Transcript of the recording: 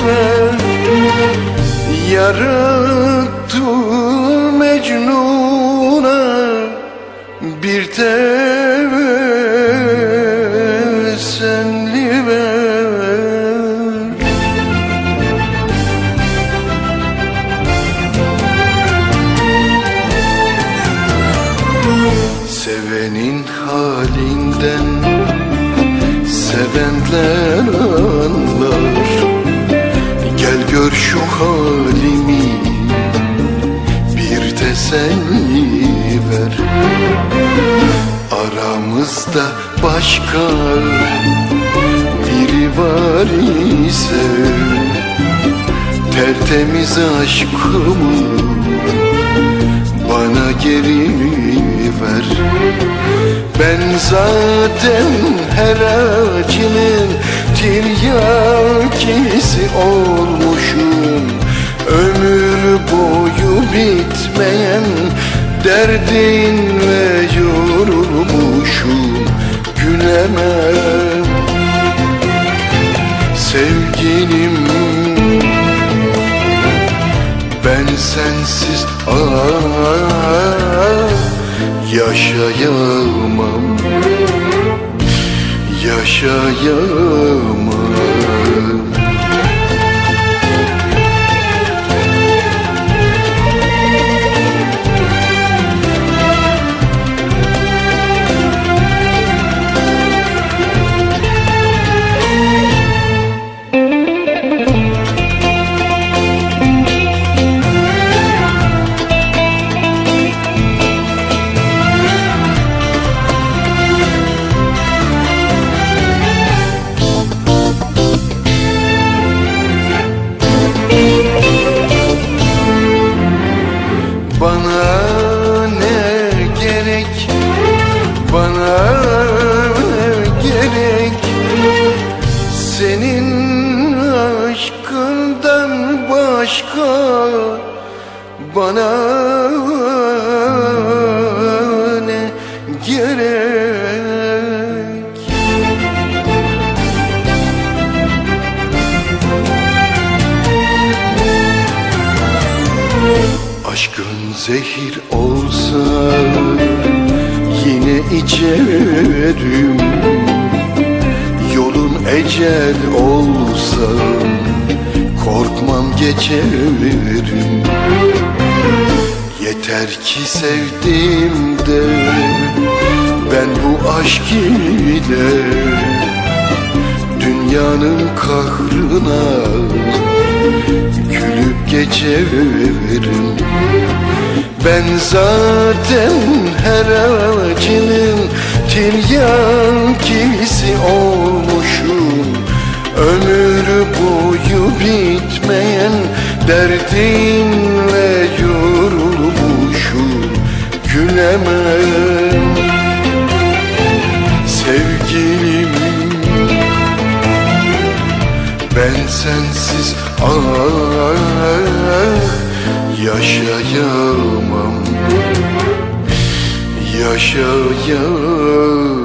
sever bir teselli ver. Sevenin halinden sevenler şu halimi bir teselli ver. Aramızda başka biri var ise Tertemiz aşkımı bana geri ver. Ben zaten her acının tiryakisi olmuşum bitmeyen derdinle yorulmuşum Gülemem sevgilim ben sensiz ah, yaşayamam. Yaşayamam gerek Bana gerek. Senin aşkından başka Bana ne gerek? Aşkın zehir olsa yine içerim Yolun ecel olsa korkmam geçerim Yeter ki sevdim de ben bu aşk ile Dünyanın kahrına gülüp geçerim Ben zaten her acının tiryakisi olmuşum. Ömür boyu bitmeyen derdinle yorulmuşum. Gülemem sevgilim. Ben sensiz ah, yaşayamam Yaşayamam